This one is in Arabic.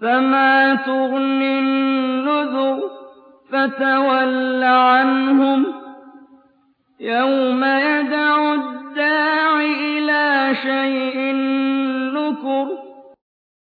فما تغني النذر فتول عنهم يوم يدعو الداع إلى شيء